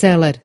Salad.